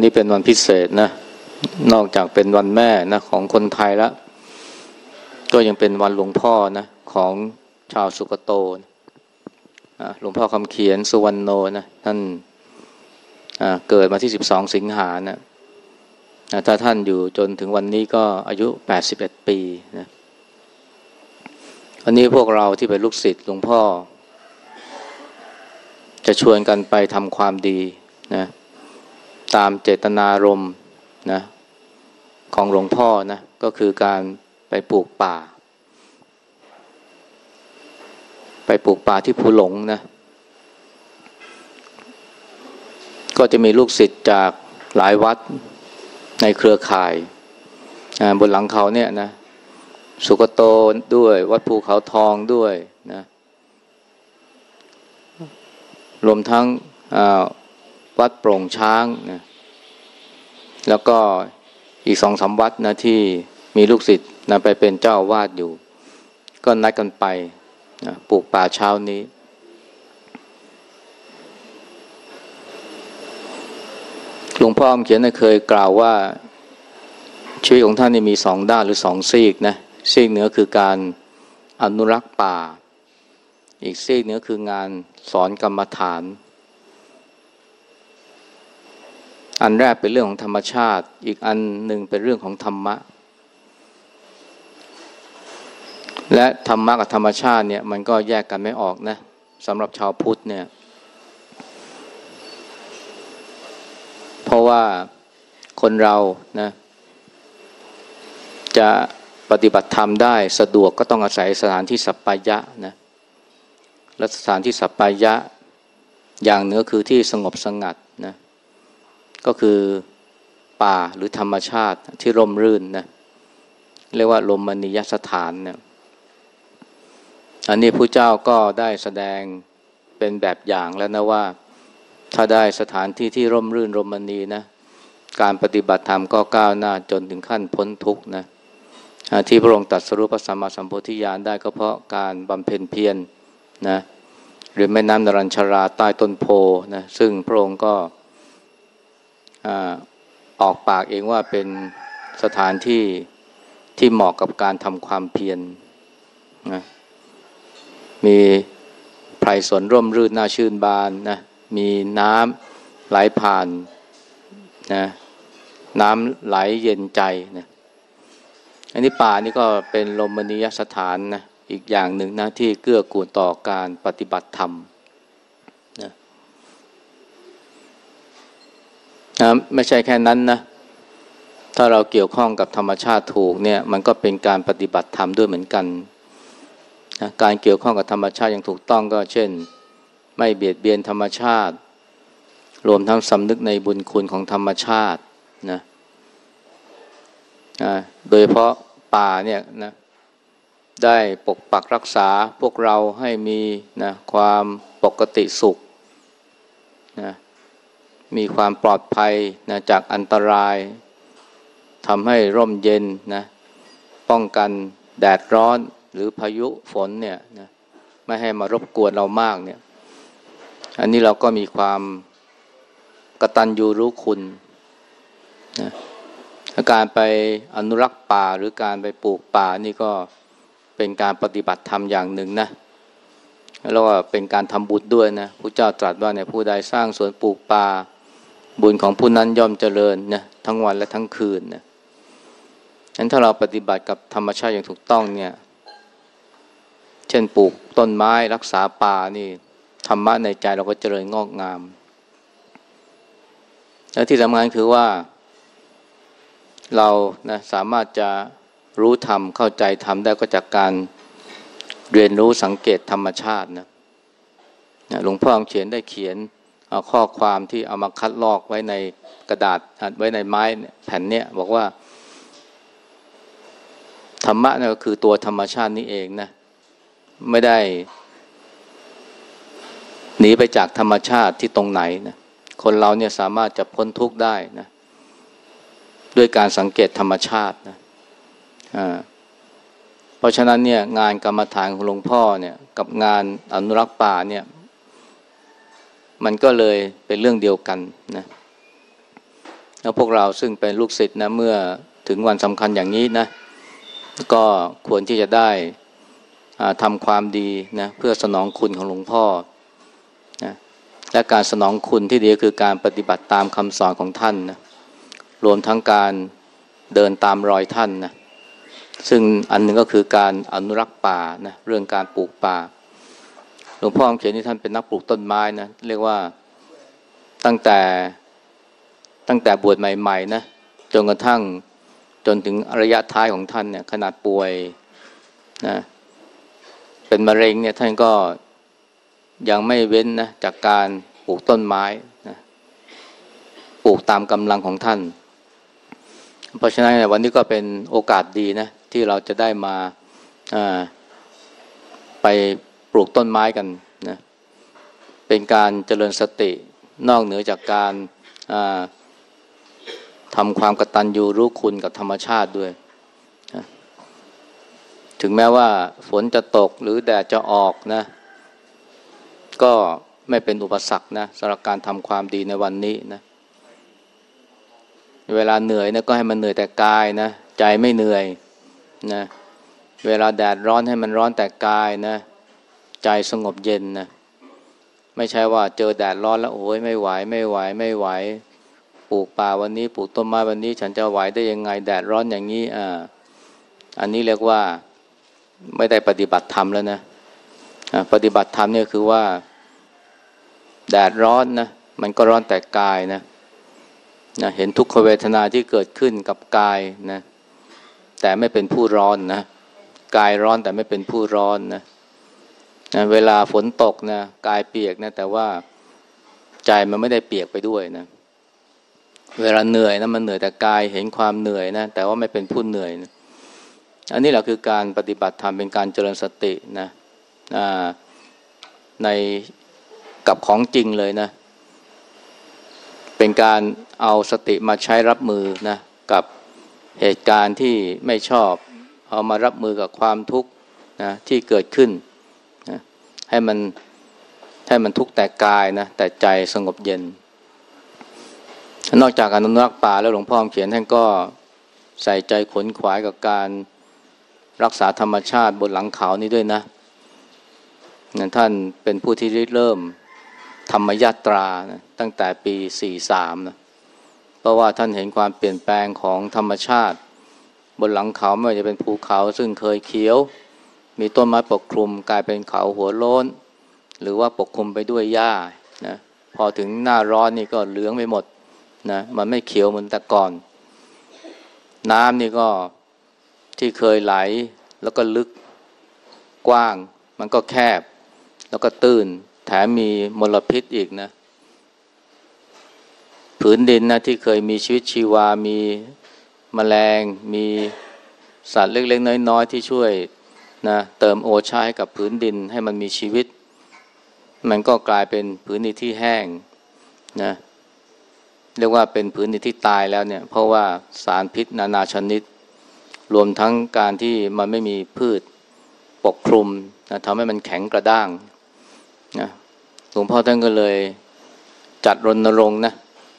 วันนี้เป็นวันพิเศษนะ นอกจากเป็นวันแม่นะของคนไทยแล้ว ก็ยังเป็นวันหลวงพ่อนะของชาวสุกโตนะหลวงพ่อคำเขียนสุวรรณโนนะท่านเกิดมาที่ 12 สิงหานะถ้าท่านอยู่จนถึงวันนี้ก็อายุ 81 ปีนะวันนี้พวกเราที่เป็นลูกศิษย์หลวงพ่อ จะชวนกันไปทำความดีนะ ตามเจตนารมณ์นะของหลวงพ่อนะก็คือการไปปลูกป่า ไปปลูกป่าที่ภูหลงนะก็จะมีลูกศิษย์จากหลายวัดในเครือข่ายบนหลังเขาเนี่ยนะสุกโตด้วย วัดภูเขาทองด้วยนะรวมทั้ง วัดโปร่งช้างนะแล้วก็อีกสองสาวัดนะที่มีลูกศิษย์นะไปเป็นเจ้าวาดอยู่ ก็นัดกันไปนะปลูกป่าเช้านี้ หลวงพ่ออมเขียนเคยกล่าวว่าชีวิตของท่านนี่มีสองด้านหรือสองซีกนะซีกเหนือคือการอนุรักษ์ป่า อีกซีกเหนือคืองานสอนกรรมฐาน อันแรกเป็นเรื่องของธรรมชาติ อีกอันหนึ่งเป็นเรื่องของธรรมะ และธรรมะกับธรรมชาติเนี่ยมันก็แยกกันไม่ออกนะสำหรับชาวพุทธเนี่ย เพราะว่าคนเรานะ จะปฏิบัติธรรมได้สะดวกก็ต้องอาศัยสถานที่สัปปายะนะและสถานที่สัปปายะ อย่างเนื้อคือที่สงบสงัด ก็คือป่าหรือธรรมชาติที่ร่มรื่นนะเรียกว่าลมมณียสถานเนะอันนี้ผู้เจ้าก็ได้แสดงเป็นแบบอย่างแล้วนะว่า ถ้าได้สถานที่ที่ร่มรื่นรมณีนะการปฏิบัติธรรมก็ก้าวหน้าจนถึงขั้นพ้นทุกข์นะที่พระองค์ตัดสรุปสัมมาสัมโพธิญาณได้ก็เพราะการบำเพ็ญเพียรนนะหรือแม่น้ำนรัญชาราใต้ต้นโพนะซึ่งพระองค์ก็ ออกปากเองว่าเป็นสถานที่ที่เหมาะกับการทำความเพียรนะมีไพรสนร่มรื่นน่าชื่นบานนะมีน้ำไหลผ่านนะน้ำไหลเย็นใจนะอันนี้ป่านี่ก็เป็นลมณียสถานนะอีกอย่างหนึ่งนะที่เกื้อกูลต่อการปฏิบัติธรรมนะ นะไม่ใช่แค่นั้นนะ ถ้าเราเกี่ยวข้องกับธรรมชาติถูกเนี่ย มันก็เป็นการปฏิบัติธรรมด้วยเหมือนกันนะการเกี่ยวข้องกับธรรมชาติอย่างถูกต้องก็เช่น ไม่เบียดเบียนธรรมชาติ รวมทั้งสำนึกในบุญคุณของธรรมชาตินะโดยเพราะป่าเนี่ยนะได้ปกปักรักษาพวกเราให้มีนะความปกติสุข มีความปลอดภัยนะจากอันตรายทำให้ร่มเย็นนะป้องกันแดดร้อนหรือพายุฝนเนี่ยนะไม่ให้มารบกวนเรามากเนี่ย อันนี้เราก็มีความกตัญญูรู้คุณนะการไปอนุรักษ์ป่าหรือการไปปลูกป่านี่ก็เป็นการปฏิบัติธรรมอย่างหนึ่งนะแล้วก็เป็นการทำบุญด้วยนะพระเจ้าตรัสว่าเนี่ยผู้ใดสร้างสวนปลูกป่า บุญของผู้นั้นย่อมเจริญนะทั้งวันและทั้งคืนนะฉะนั้นถ้าเราปฏิบัติกับธรรมชาติอย่างถูกต้องเนี่ย เช่นปลูกต้นไม้รักษาป่านี่ธรรมะในใจเราก็เจริญงอกงาม และที่สำคัญคือว่า เรานะสามารถจะรู้ธรรมเข้าใจธรรมได้ก็จากการเรียนรู้สังเกตธรรมชาตินะหลวงพ่อเขียนได้เขียน ข้อความที่เอามาคัดลอกไว้ในกระดาษไว้ในไม้แผ่นเนี้ยบอกว่า ธรรมะนี่ก็คือตัวธรรมชาตินี้เองนะ ไม่ได้ หนีไปจากธรรมชาติที่ตรงไหนนะคนเราเนี่ยสามารถจะพ้นทุกข์ได้นะ ด้วยการสังเกตธรรมชาตินะเพราะฉะนั้นเนี่ยงานกรรมฐานของหลวงพ่อเนี่ย กับงานอนุรักษ์ป่าเนี่ย มันก็เลยเป็นเรื่องเดียวกันนะถ้าพวกเราซึ่งเป็นลูกศิษย์นะเมื่อถึงวันสำคัญอย่างนี้นะ ก็ควรที่จะได้ทำความดีนะเพื่อสนองคุณของหลวงพ่อนะและการสนองคุณที่ดีคือการปฏิบัติตามคำสอนของท่านนะรวมทั้งการเดินตามรอยท่านนะซึ่งอันหนึ่งก็คือการอนุรักษ์ป่านะเรื่องการปลูกป่า หลวงพ่อเขียนที่ท่านเป็นนักปลูกต้นไม้นะเรียกว่าตั้งแต่ตั้งแต่บวชใหม่ๆนะจนกระทั่งจนถึงระยะท้ายของท่านเนี่ยขนาดป่วยนะเป็นมะเร็งเนี่ยท่านก็ยังไม่เว้นนะจากการปลูกต้นไม้นะปลูกตามกำลังของท่าน เพราะฉะนั้นวันนี้ก็เป็นโอกาสดีนะที่เราจะได้มาไป ปลูกต้นไม้กันนะเป็นการเจริญสตินอกเหนือจากการทำความกตัญญูรู้คุณกับธรรมชาติด้วย ถึงแม้ว่าฝนจะตกหรือแดดจะออกนะ ก็ไม่เป็นอุปสรรคนะสำหรับการทำความดีในวันนี้นะเวลาเหนื่อยนะก็ให้มันเหนื่อยแต่กายนะ ใจไม่เหนื่อยนะเวลาแดดร้อนให้มันร้อนแต่กายนะ ใจสงบเย็นนะไม่ใช่ว่าเจอแดดร้อนแล้วโอ้ยไม่ไหวไม่ไหวไม่ไหวปลูกป่าวันนี้ปลูกต้นไม้วันนี้ ฉันจะไหวได้ยังไงแดดร้อนอย่างนี้อ่าอันนี้เรียกว่าไม่ได้ปฏิบัติธรรมแล้วนะปฏิบัติธรรมเนี่ยคือว่า แดดร้อนนะมันก็ร้อนแต่กายนะนะเห็นทุกขเวทนาที่เกิดขึ้นกับกายนะแต่ไม่เป็นผู้ร้อนนะกายร้อนแต่ไม่เป็นผู้ร้อนนะ นะเวลาฝนตกนะกายเปียกนะแต่ว่าใจมันไม่ได้เปียกไปด้วยนะ เวลาเหนื่อยนะมันเหนื่อยแต่กายเห็นความเหนื่อยนะแต่ว่าไม่เป็นผู้เหนื่อยนะอันนี้แหละคือการปฏิบัติธรรมเป็นการเจริญสตินะในกับของจริงเลยนะ เป็นการเอาสติมาใช้รับมือนะกับเหตุการณ์ที่ไม่ชอบ เอามารับมือกับความทุกข์นะที่เกิดขึ้น ให้มันให้มันทุกข์แต่กายนะแต่ใจสงบเย็น นอกจากการอนุรักษ์ป่าแล้วหลวงพ่อเขียนท่านก็ใส่ใจขนขวายกับการรักษาธรรมชาติบนหลังเขานี้ด้วยนะท่านเป็นผู้ที่ริเริ่มธรรมยาตรานะตั้งแต่ปี 43 นะ เพราะว่าท่านเห็นความเปลี่ยนแปลงของธรรมชาติ บนหลังเขาไม่ว่าจะเป็นภูเขาซึ่งเคยเขียว มีต้นไม้ปกคลุมกลายเป็นเขาหัวโล้น หรือว่าปกคลุมไปด้วยหญ้านะพอถึงหน้าร้อนนี่ก็เหลืองไปหมดนะมันไม่เขียวเหมือนแต่ก่อน น้ำนี่ก็ที่เคยไหลแล้วก็ลึกกว้าง มันก็แคบ แล้วก็ตื้น แถมมีมลพิษอีกนะผืนดินนะที่เคยมีชีวิตชีวา มีมแมลง มีสัตว์เล็ก ๆ น้อย ๆ ที่ช่วย นะเติมโอชาให้กับผืนดินให้มันมีชีวิต มันก็กลายเป็นผืนดินที่แห้งนะเรียกว่าเป็นพื้นที่ที่ตายแล้วเนี่ย เพราะว่าสารพิษนานาชนิด รวมทั้งการที่มันไม่มีพืชปกคลุมนะทำให้มันแข็งกระด้างนะหลวงพ่อท่านก็เลยจัดรณรงค์นะ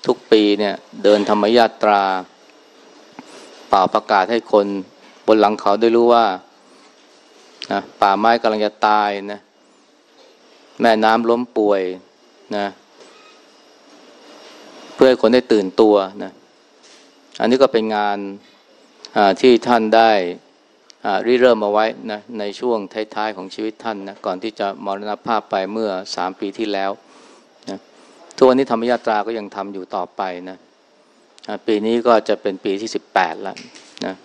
ทุกปีเนี่ยเดินธรรมยาตรา เป่าประกาศให้คนบนหลังเขาได้รู้ว่า นะป่าไม้กำลังจะตายนะ แม่น้ำล้มป่วยนะ เพื่อให้คนได้ตื่นตัวนะ อันนี้ก็เป็นงานที่ท่านได้ริเริ่มมาไว้นะในช่วงท้ายๆของชีวิตท่านนะก่อนที่จะมรณภาพไปเมื่อสามปีที่แล้วนะทุกวันนี้ธรรมยาตราก็ยังทำอยู่ต่อไปนะปีนี้ก็จะเป็นปีที่สิบแปดแล้วนะ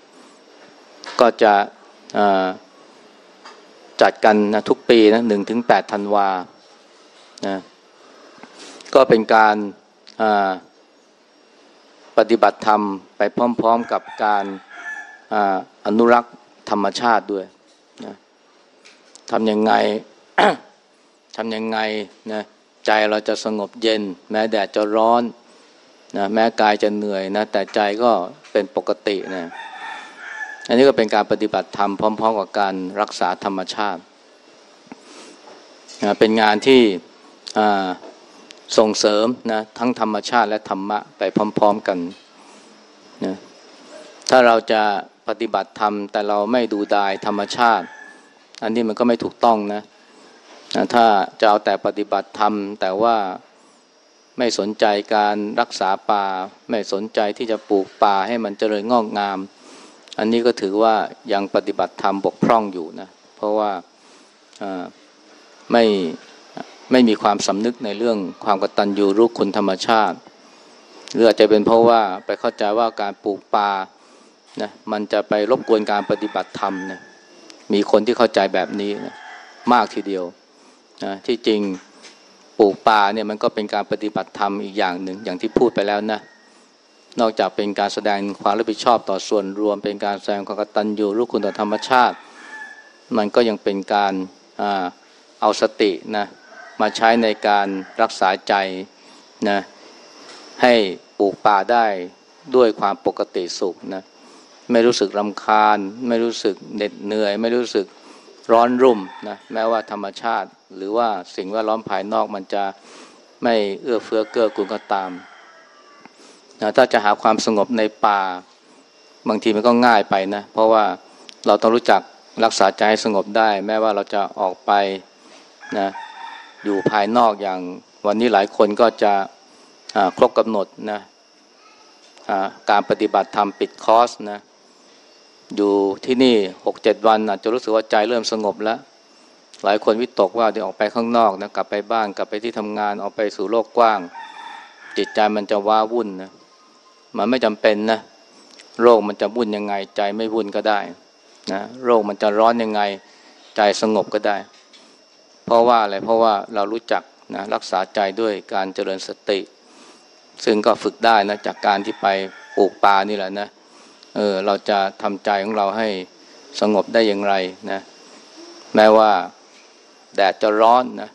ก็จะ จัดกันนะทุกปีนะหนึ่งถึงแปดธันวานะก็เป็นการปฏิบัติธรรมไปพร้อมๆกับการอนุรักษ์ธรรมชาติด้วยนะทำยังไงทำยังไงนะใจเราจะสงบเย็น แม้แดดจะร้อนนะแม้กายจะเหนื่อยนะแต่ใจก็เป็นปกตินะ อันนี้ก็เป็นการปฏิบัติธรรมพร้อม ๆ กับการรักษาธรรมชาติ เป็นงานที่ส่งเสริมนะทั้งธรรมชาติและธรรมะไปพร้อม ๆกันนะถ้าเราจะปฏิบัติธรรม แต่เราไม่ดูดายธรรมชาติ อันนี้มันก็ไม่ถูกต้องนะนะถ้าจะเอาแต่ปฏิบัติธรรม แต่ว่าไม่สนใจการรักษาป่า ไม่สนใจที่จะปลูกป่าให้มันเจริญงอกงาม อันนี้ก็ถือว่ายังปฏิบัติธรรมบกพร่องอยู่นะ เพราะว่าไม่ไม่มีความสำนึกในเรื่องความกตัญญูรู้คุณธรรมชาติหรืออาจจะเป็นเพราะว่าไปเข้าใจว่าการปลูกป่านะมันจะไปรบกวนการปฏิบัติธรรมนะมีคนที่เข้าใจแบบนี้นะมากทีเดียวนะที่จริงปลูกป่าเนี่ยมันก็เป็นการปฏิบัติธรรมอีกอย่างหนึ่งอย่างที่พูดไปแล้วนะ นอกจากเป็นการแสดงความรับผิดชอบต่อส่วนรวม เป็นการแสดงความกตัญญูรู้คุณต่อธรรมชาติ มันก็ยังเป็นการเอาสตินะมาใช้ในการรักษาใจนะให้ปลูกป่าได้ด้วยความปกติสุขนะไม่รู้สึกรำคาญ ไม่รู้สึกเหน็ดเหนื่อย ไม่รู้สึกร้อนรุ่มนะแม้ว่าธรรมชาติ หรือว่าสิ่งแวดล้อมภายนอกมันจะไม่เอื้อเฟื้อเกื้อกูลก็ตาม นะถ้าจะหาความสงบในป่า บางทีมันก็ง่ายไปนะ เพราะว่าเราต้องรู้จักรักษาใจให้สงบได้ แม้ว่าเราจะออกไปนะอยู่ภายนอกอย่างวันนี้หลายคนก็จะครบกำหนดนะการปฏิบัติธรรมปิดคอร์สนะอยู่ที่นี่หกเจ็ดวันอาจจะรู้สึกว่าใจเริ่มสงบแล้ว หลายคนวิตกว่าจะออกไปข้างนอกนะกลับไปบ้านกลับไปที่ทำงานออกไปสู่โลกกว้าง จิตใจมันจะว้าวุ่นนะ มันไม่จำเป็นนะโรคมันจะวุ่นยังไง ใจไม่วุ่นก็ได้นะโรคมันจะร้อนยังไง ใจสงบก็ได้ เพราะว่าอะไรเพราะว่าเรารู้จักนะรักษาใจด้วยการเจริญสติ ซึ่งก็ฝึกได้นะจากการที่ไปปลูกป่านี่แหละนะเออเราจะทำใจของเราให้สงบได้อย่างไรนะแม้ว่าแดดจะร้อนนะ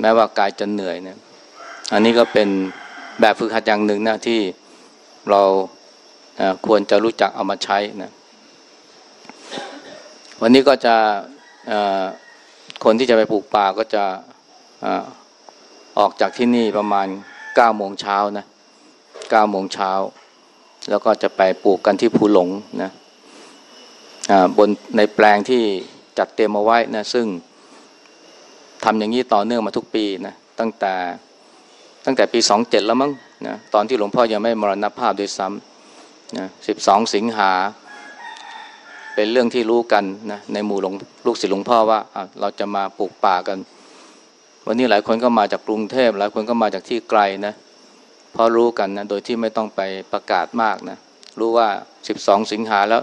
แม้ว่ากายจะเหนื่อยนะอันนี้ก็เป็นแบบฝึกหัดอย่างหนึ่งนะที่ เราควรจะรู้จักเอามาใช้นะวันนี้ก็จะคนที่จะไปปลูกป่าก็จะออกจากที่นี่ประมาณ9โมงเช้านะ9โมงเช้า แล้วก็จะไปปลูกกันที่ภูหลงนะบนในแปลงที่จัดเตรียมเอาไว้นะซึ่งทำอย่างนี้ต่อเนื่องมาทุกปีนะตั้งแต่ ตั้งแต่ปีสองเจ็ดแล้วมั้งนะตอนที่หลวงพ่อยังไม่มรณภาพด้วยซ้ำนะสิบสองสิงหา เป็นเรื่องที่รู้กันนะในหมู่หลวงลูกศิษย์หลวงพ่อว่าเราจะมาปลูกป่ากัน วันนี้หลายคนก็มาจากกรุงเทพหลายคนก็มาจากที่ไกลนะเพราะรู้กันนะโดยที่ไม่ต้องไปประกาศมากนะรู้ว่า12สิงหาแล้ว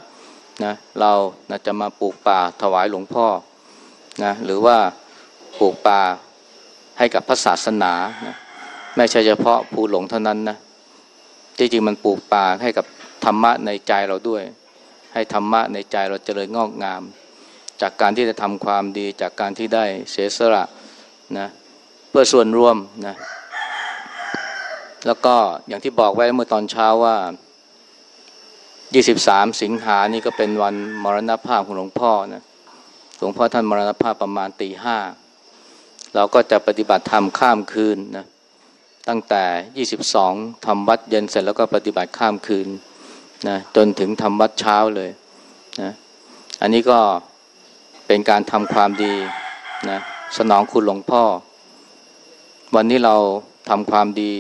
นะเรานะจะมาปลูกป่าถวายหลวงพ่อนะหรือว่าปลูกป่าให้กับพระศาสนานะ ไม่ใช่เฉพาะภูหลงเท่านั้นนะจริงๆมันปลูกป่าให้กับธรรมะในใจเราด้วย ให้ธรรมะในใจเราเจริญงอกงาม จากการที่จะทำความดีจากการที่ได้เสียสละนะเพื่อส่วนรวมนะแล้วก็อย่างที่บอกไว้เมื่อตอนเช้าว่า 23 สิงหานี่ก็เป็นวันมรณภาพของหลวงพ่อนะหลวงพ่อท่านมรณภาพประมาณตีห้าเราก็จะปฏิบัติธรรมข้ามคืนนะ ตั้งแต่ 22ทำวัดเย็นเสร็จแล้วก็ปฏิบัติข้ามคืนนะจนถึงทำวัดเช้าเลยนะอันนี้ก็เป็นการทำความดีนะสนองคุณหลวงพ่อ วันนี้เราทำความดี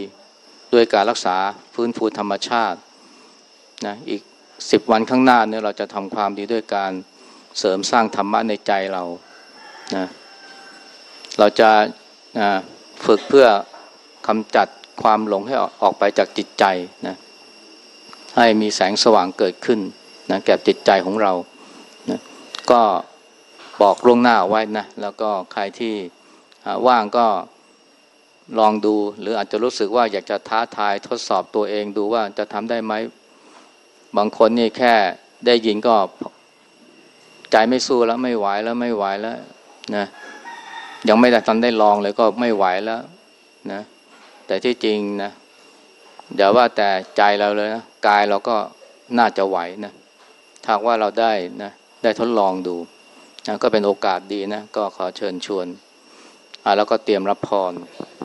ด้วยการรักษาฟื้นฟูธรรมชาตินะอีกสิบวันข้างหน้าเนี่ยเราจะทำความดีด้วยการเสริมสร้างธรรมะในใจเรานะเราจะฝึกเพื่อ กำจัดความหลงให้ออกไปจากจิตใจนะให้มีแสงสว่างเกิดขึ้นนะแก่จิตใจของเรานะก็บอกล่วงหน้าไว้นะแล้วก็ใครที่ว่างก็ลองดู หรืออาจจะรู้สึกว่าอยากจะท้าทายทดสอบตัวเองดูว่าจะทำได้ไหมบางคนนี่แค่ได้ยินก็ใจไม่สู้แล้วไม่ไหวแล้วไม่ไหวแล้วนะยังไม่ได้ทันได้ลองเลยก็ไม่ไหวแล้วนะ แต่ที่จริงนะเดี๋ยวว่าแต่ใจเราเลยนะกายเราก็น่าจะไหวนะถ้าว่าเราได้นะได้ทดลองดูนะก็เป็นโอกาสดีนะก็ขอเชิญชวนอ่าแล้วก็เตรียมรับพร